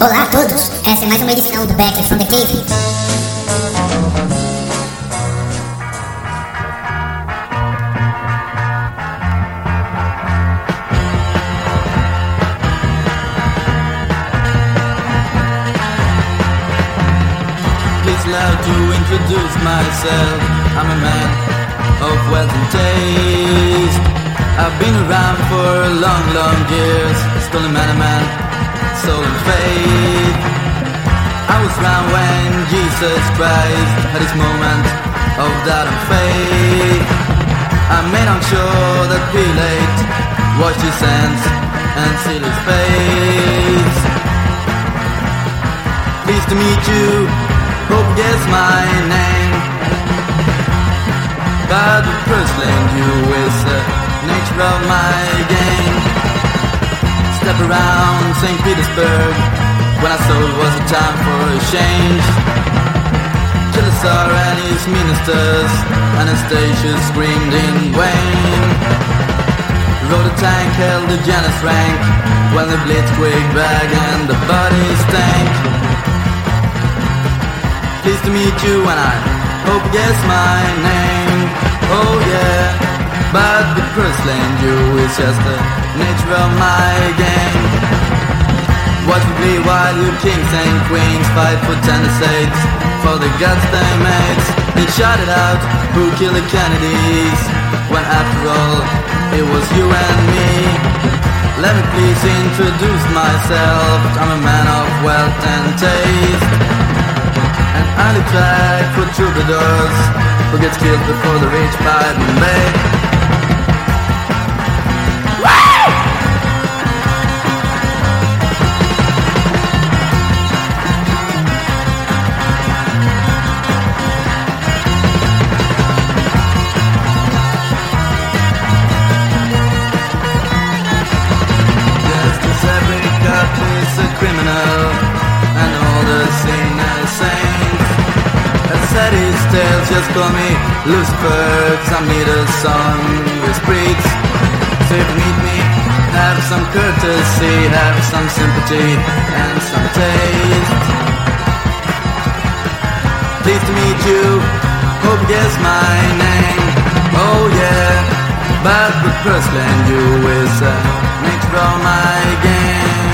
Olá a todos, essa é mais uma edição do Back from the Cave. Please allow to introduce myself. I'm a man of wealth and taste. I've been around for long, long years. Stolen man, a man, stolen faith. I was around when Jesus Christ had his moment of doubt and faith. I made on sure that Pilate washed his hands and sealed his face. Pleased to meet you, hope guess my name. But firstly, you is the nature of my game. Step around St. Petersburg when I saw it was a time for a change. Killer Tsar and his ministers, Anastasia screamed in vain. Rode a tank, held the Janus rank when the blitzkrieg bag and the body stank. Pleased to meet you and I hope you guess my name. Oh yeah, but the first lane you is just the nature of my game. Watch me while you kings and queens fight for ten estates for the guts they made. They shout it out, who killed the Kennedys? When after all, it was you and me. Let me please introduce myself. I'm a man of wealth and taste. An early track for troubadours who gets killed before they reach Biden Bay. Call me Lucifer Cause I'm neither song with spreads So if you meet me Have some courtesy Have some sympathy And some taste. Pleased to meet you. Hope you guess my name. Oh yeah. But the first land you is a nature of my game.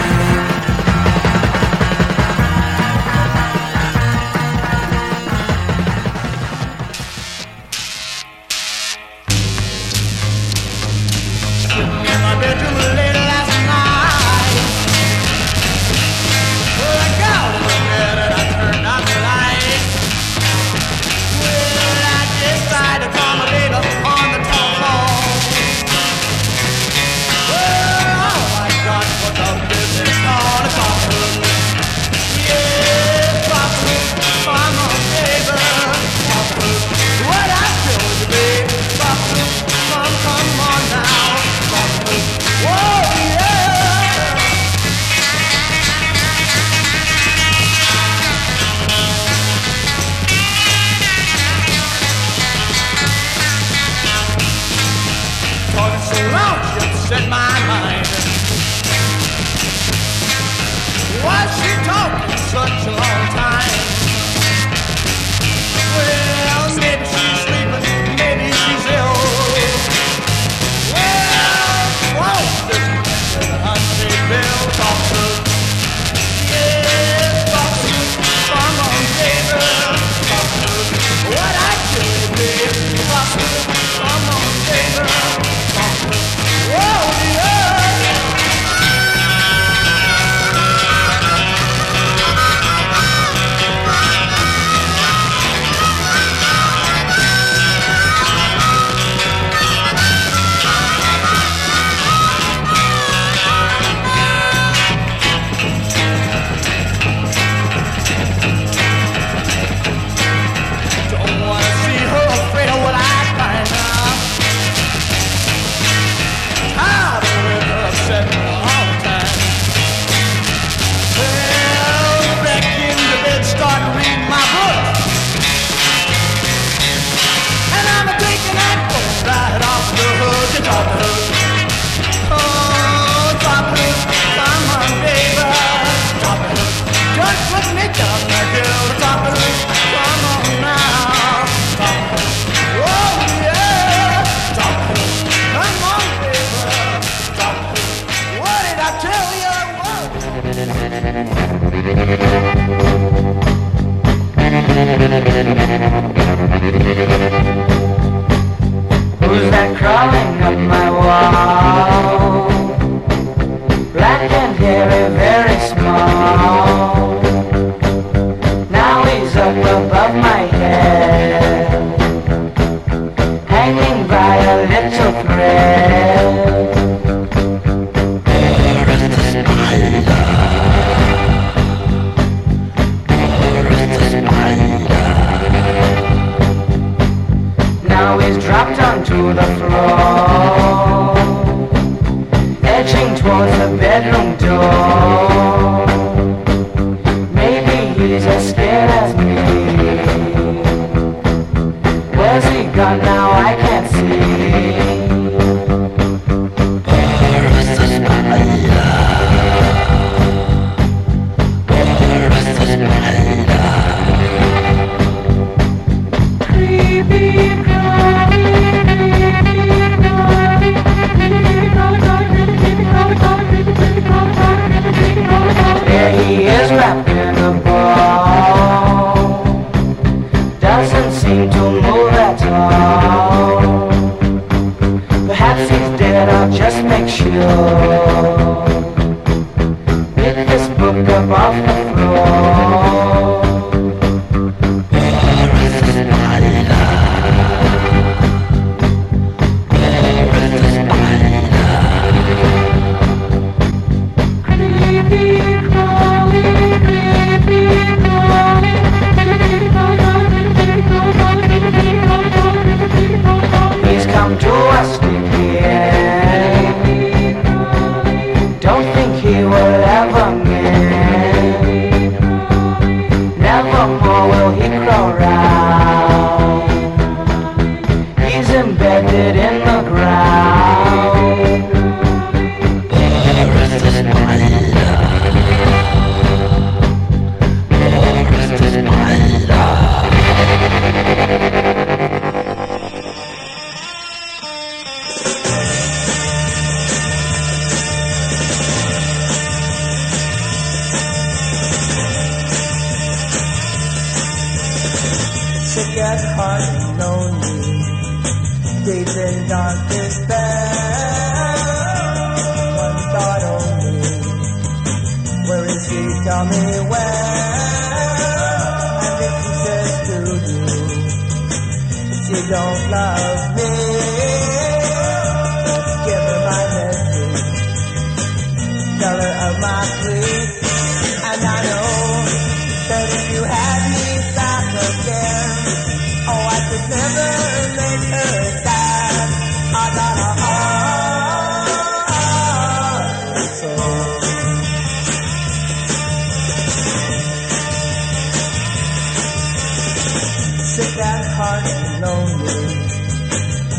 to that heart lonely,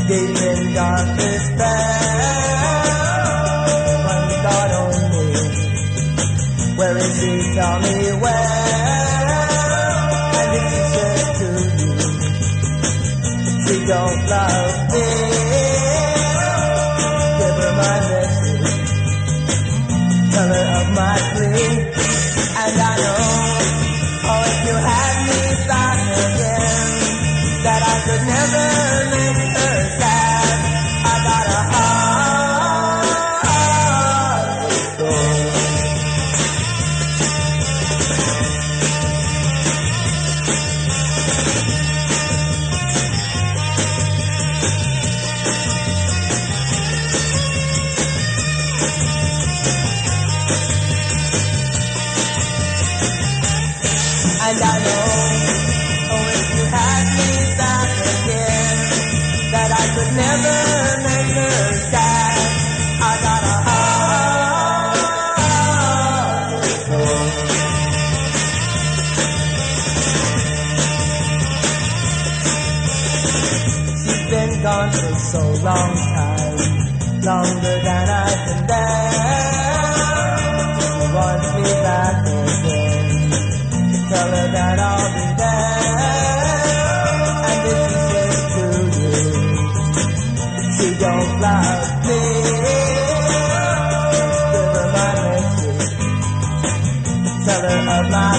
gave in darkest bound. One God only, where is He? Tell me where. And if He says to you, we don't love.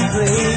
I'm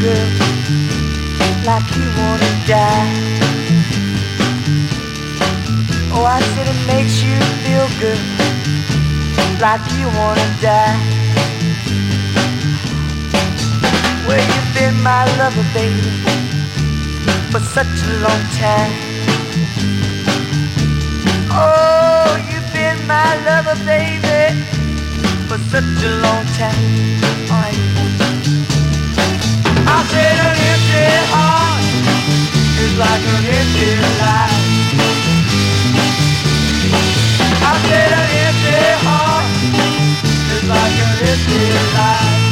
good, like you wanna die. Oh, I said it makes you feel good, like you wanna die. Well, you've been my lover, baby, for such a long time. Oh, you've been my lover, baby, for such a long time. Right. I said an empty heart is like an empty life. I said an empty heart is like an empty life.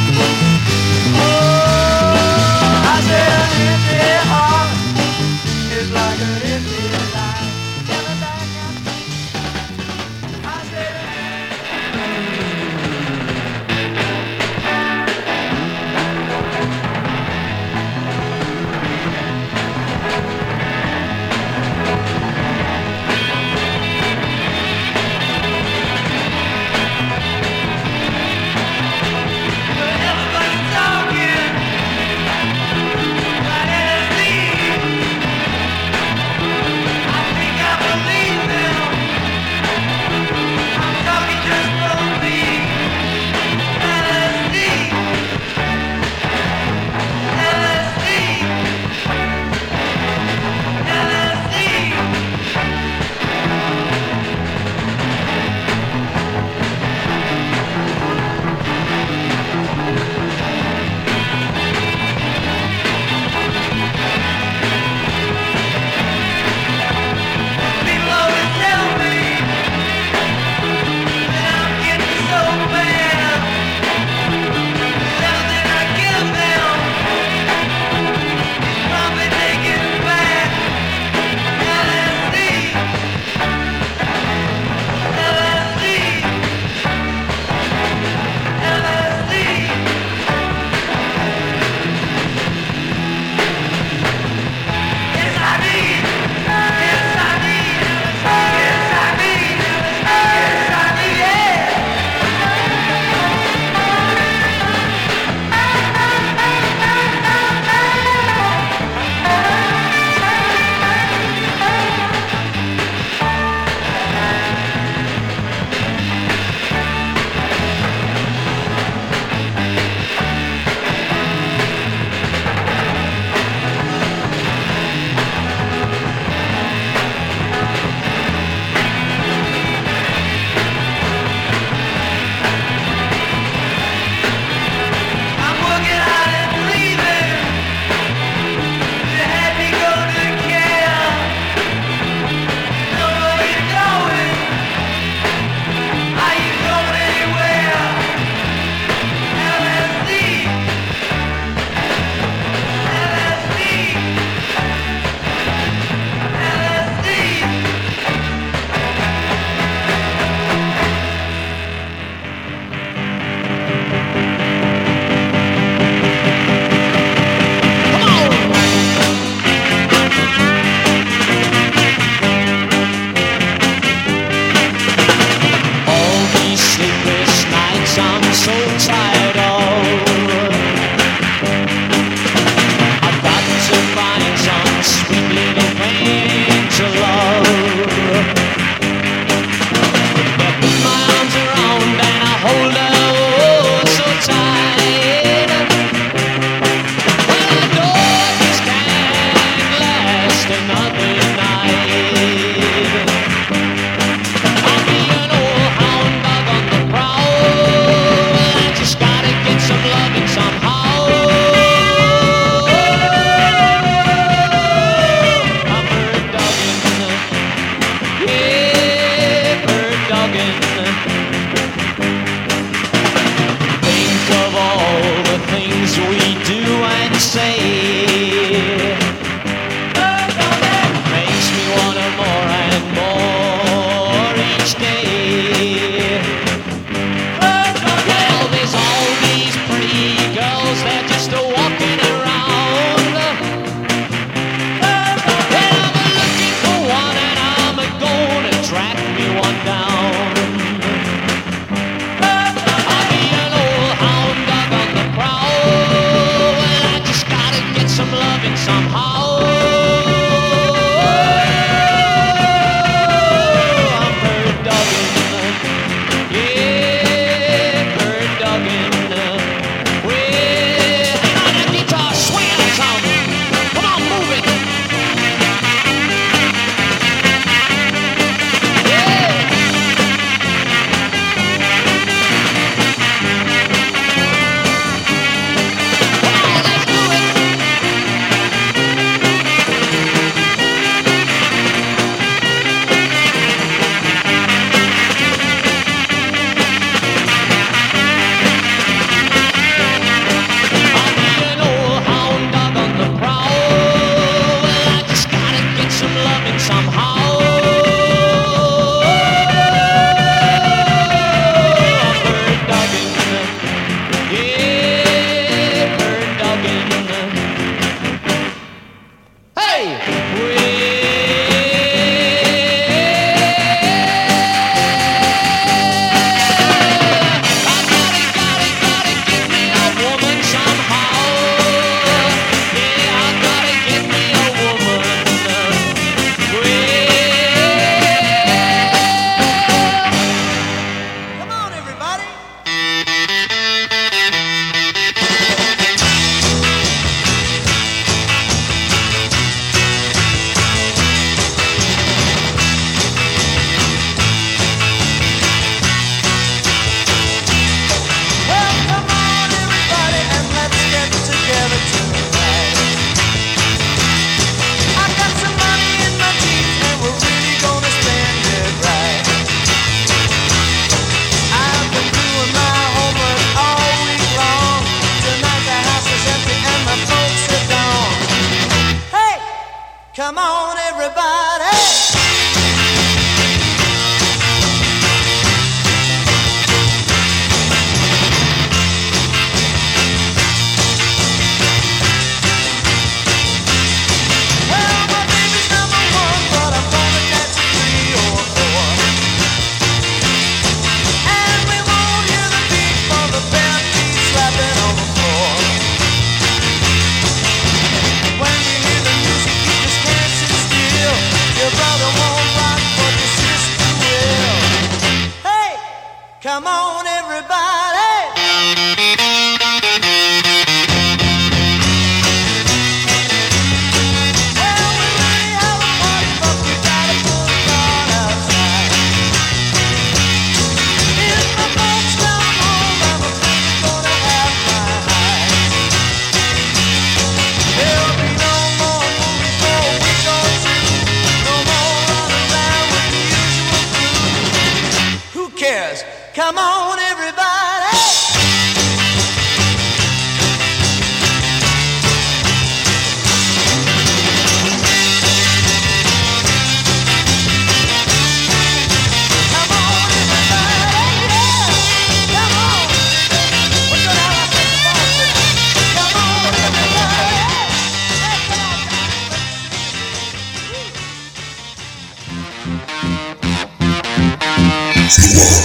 You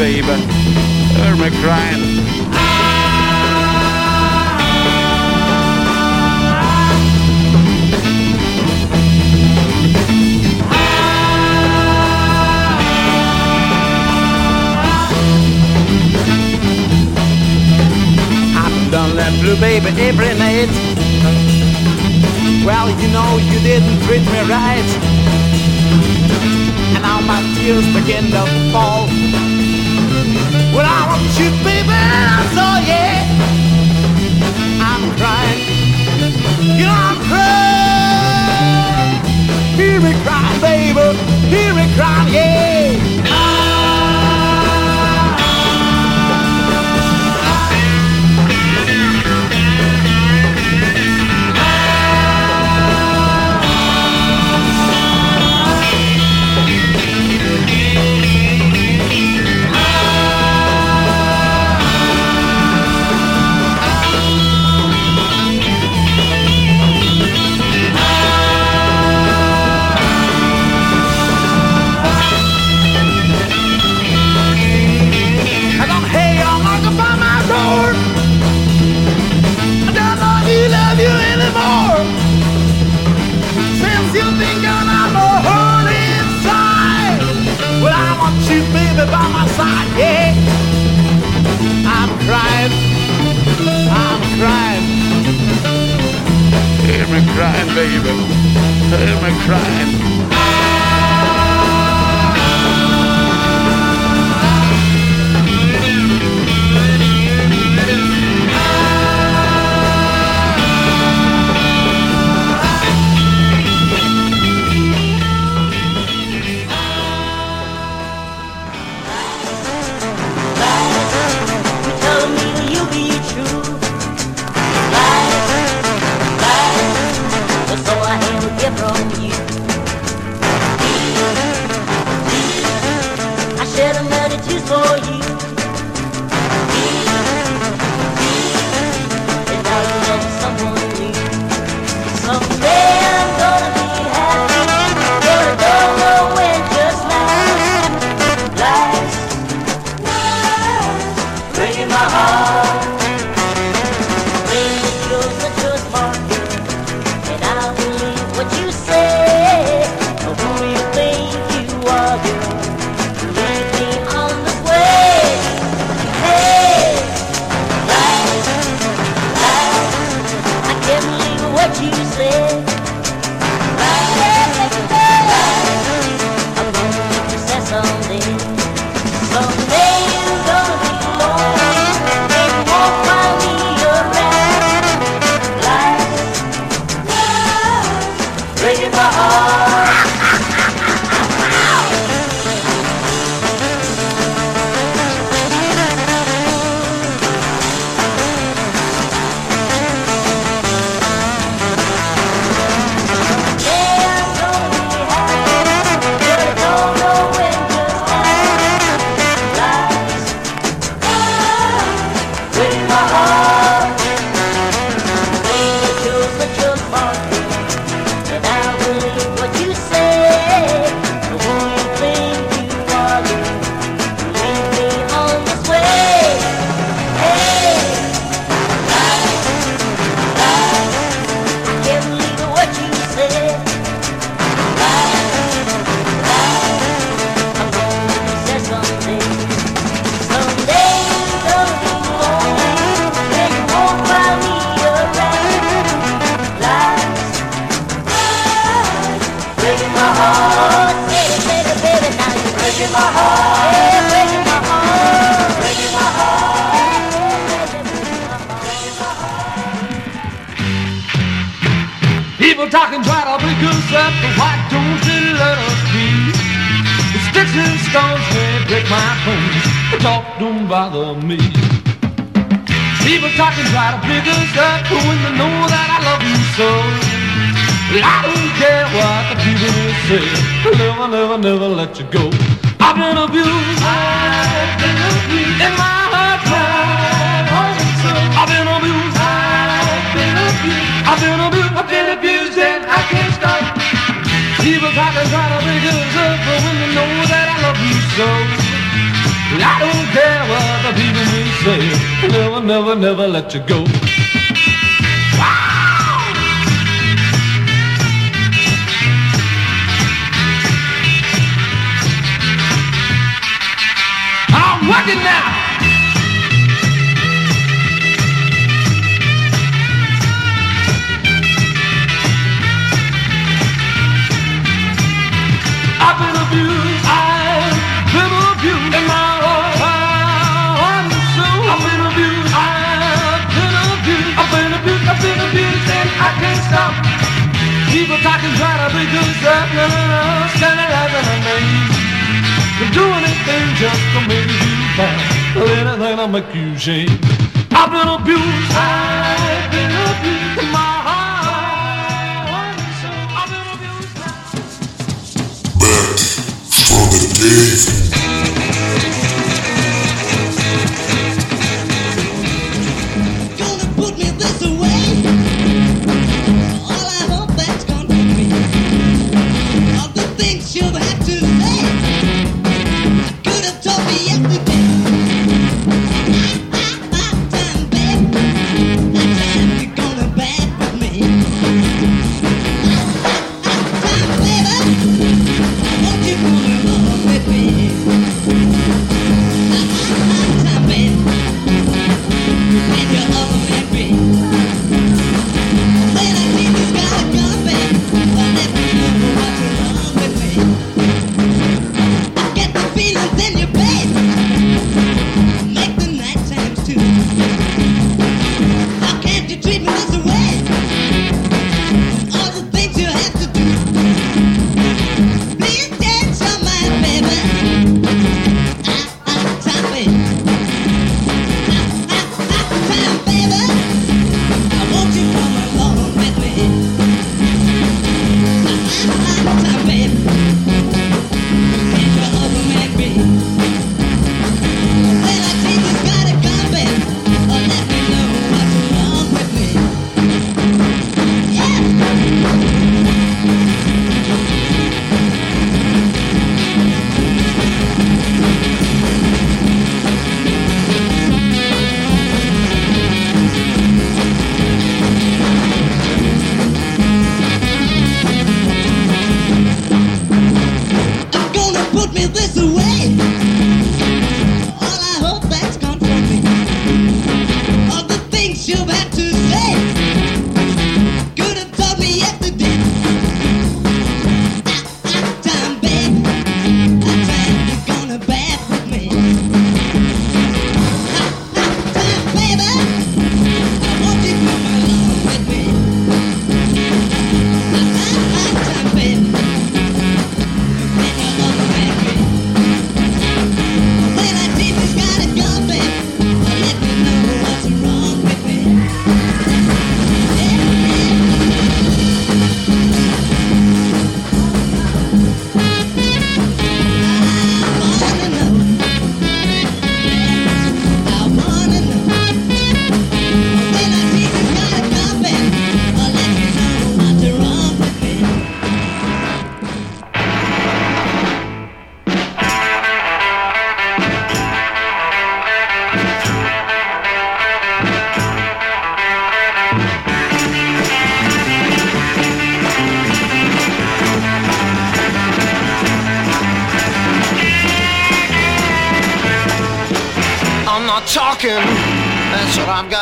baby. Heard me crying. Done that blue baby every night. Well, you know you didn't treat me right, and now my tears begin to fall. Well, I want you, baby, so yeah. I'm crying. You know I'm crying. Hear me cry, baby. Hear me cry, yeah. baby. I'm crying. I've been abused and I can't stop. People talk and try to make us up but when they know that I love you so. And I don't care what the people may say. Never, never, never let you go. I'm working now. I can't stop. People talking trying to be good stuff. No, no, no, standing laughing at me. They're doing anything just to make you laugh. Anything to make you shame. I've been abused. I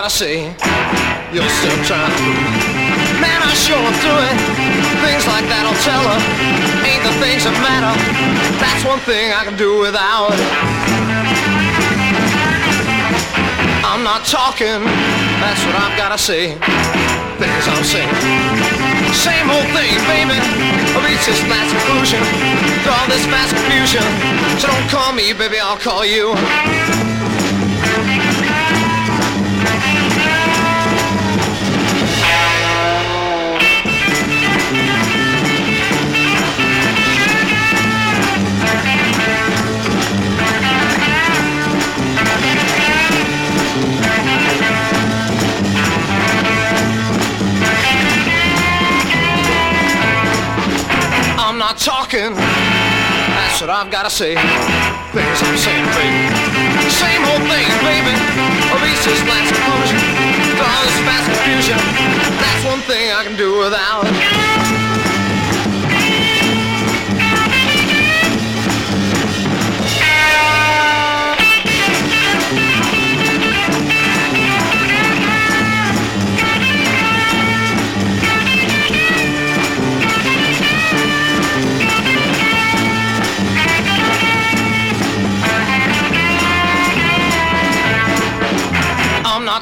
I you're still trying to Man, I sure do it. things like that. I'll tell her ain't the things that matter. That's one thing I can do without. I'm not talking. That's what I've gotta say. Things I'm saying. Same old thing, baby. I reach this last conclusion. Through all this mass confusion. So don't call me, baby. I'll call you. Talking. That's what I've gotta say. Things I'm saying, baby. Same old thing, baby. Reese's last conclusion. All this fast confusion. That's one thing I can do without.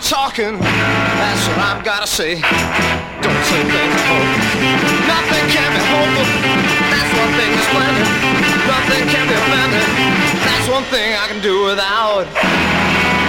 Talking, that's what I've gotta say. Don't say things at home. Nothing can be hopeful, that's one thing that's splendid. Nothing can be offended, that's one thing I can do without.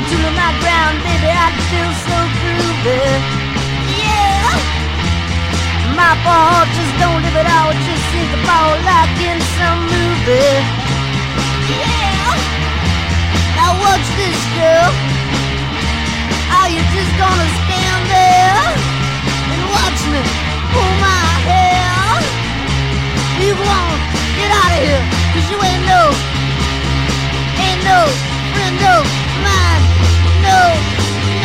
To my ground, baby, I'd feel so groovy. Yeah. My fault, just don't live it out, just sink the ball like in some movie. Yeah. Now watch this, girl. Are you just gonna stand there and watch me pull my hair? You won't get out of here, cause you ain't no ain't no friend mine. No,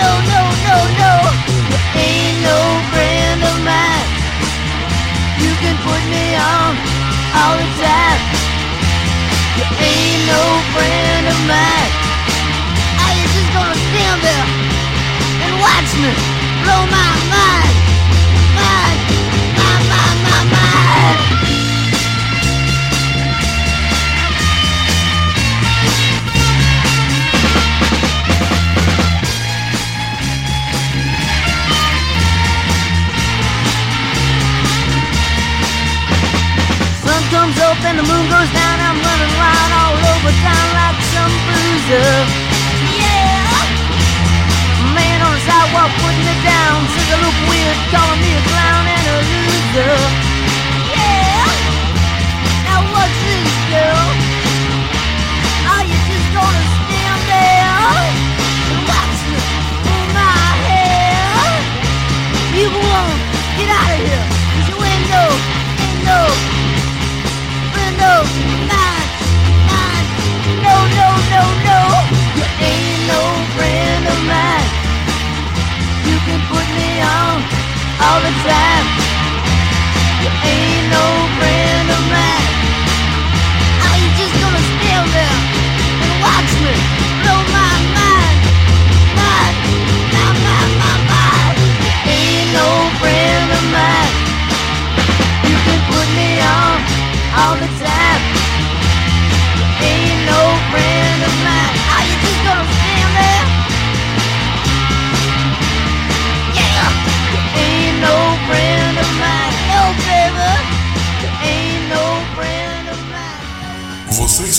no, no, no, no. You ain't no friend of mine. You can put me on all the time. You ain't no friend of mine. Are you just gonna stand there and watch me blow my mind? Mind, and the moon goes down. I'm running around all over town like some bruiser. Yeah. Man on the sidewalk putting me down. Says I look weird, calling me a clown and a loser. No, no, no. You ain't no friend of mine. You can put me on all the time. You ain't no friend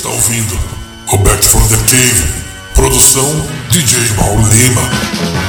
está ouvindo Roberto from the Cave, produção DJ Mauro Lima.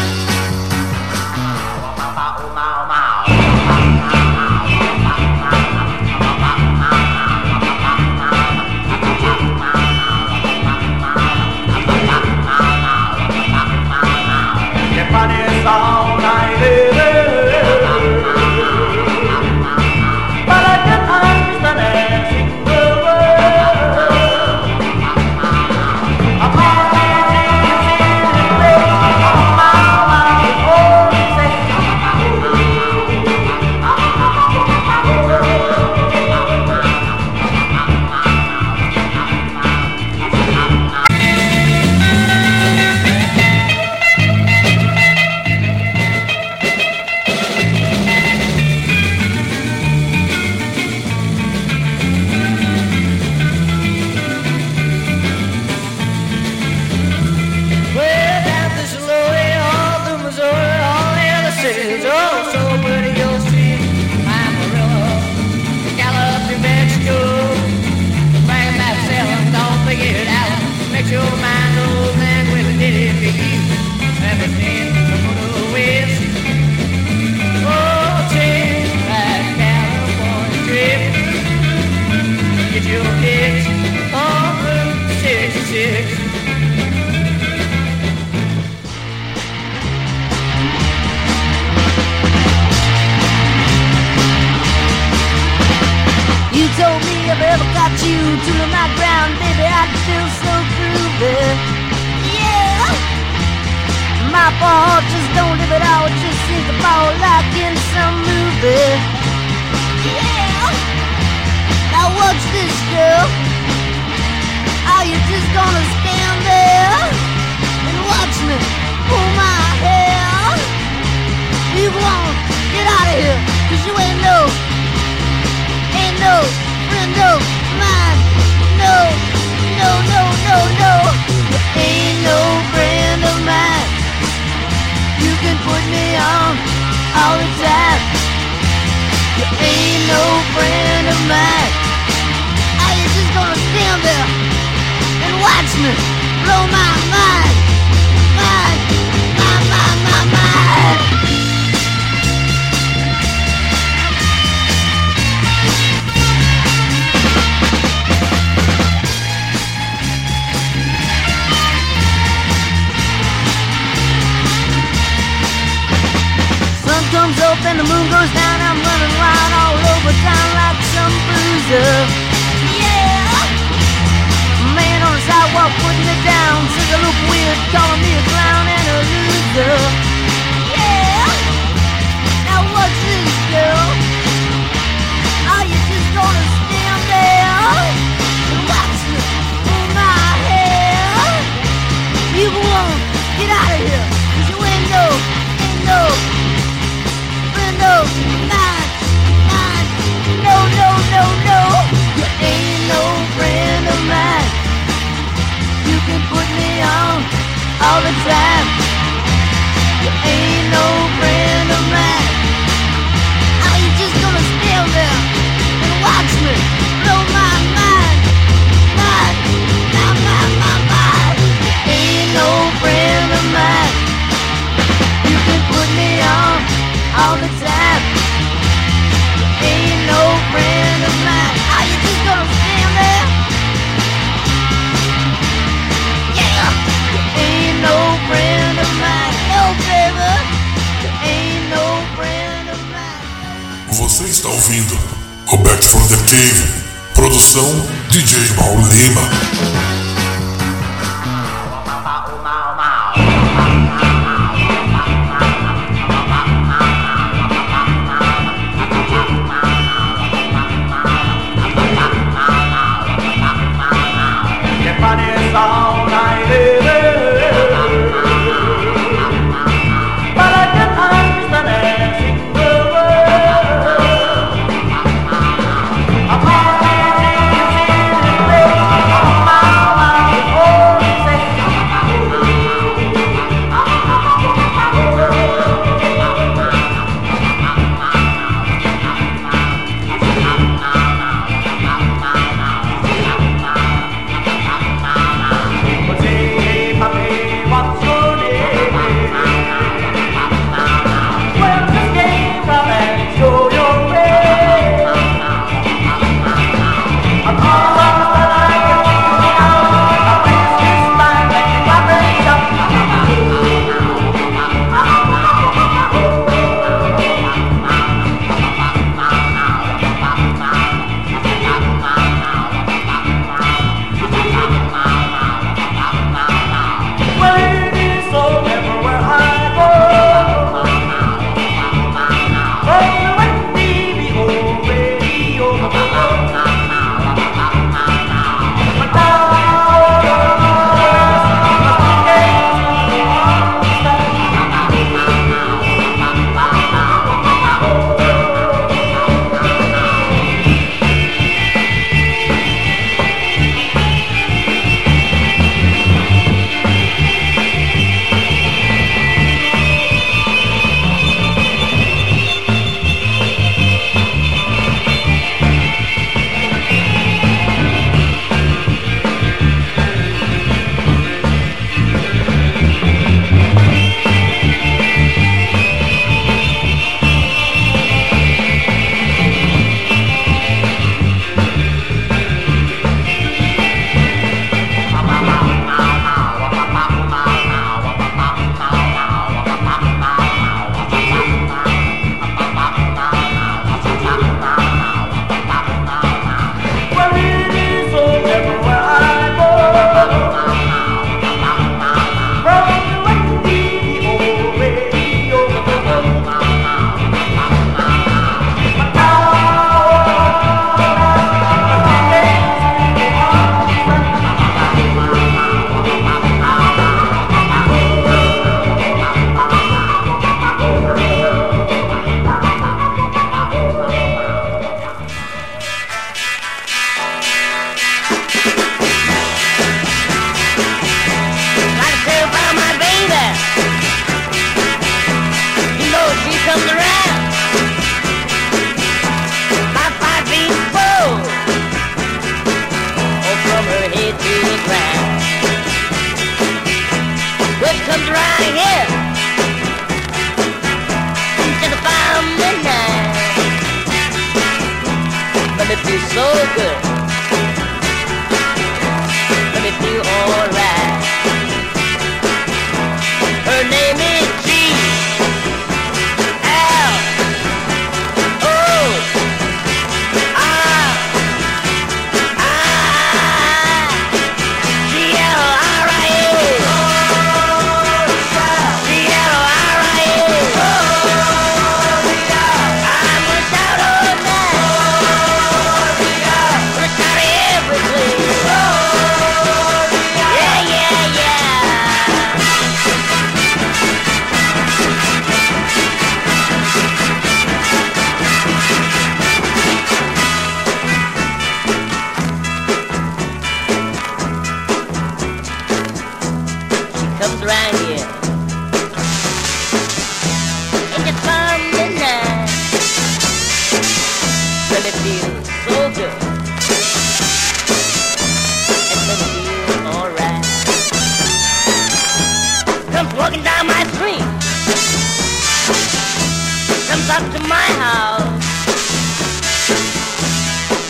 up to my house.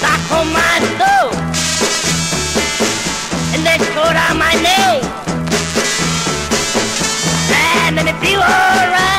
Knock on my door. And then called out my name. Man, then me feel alright.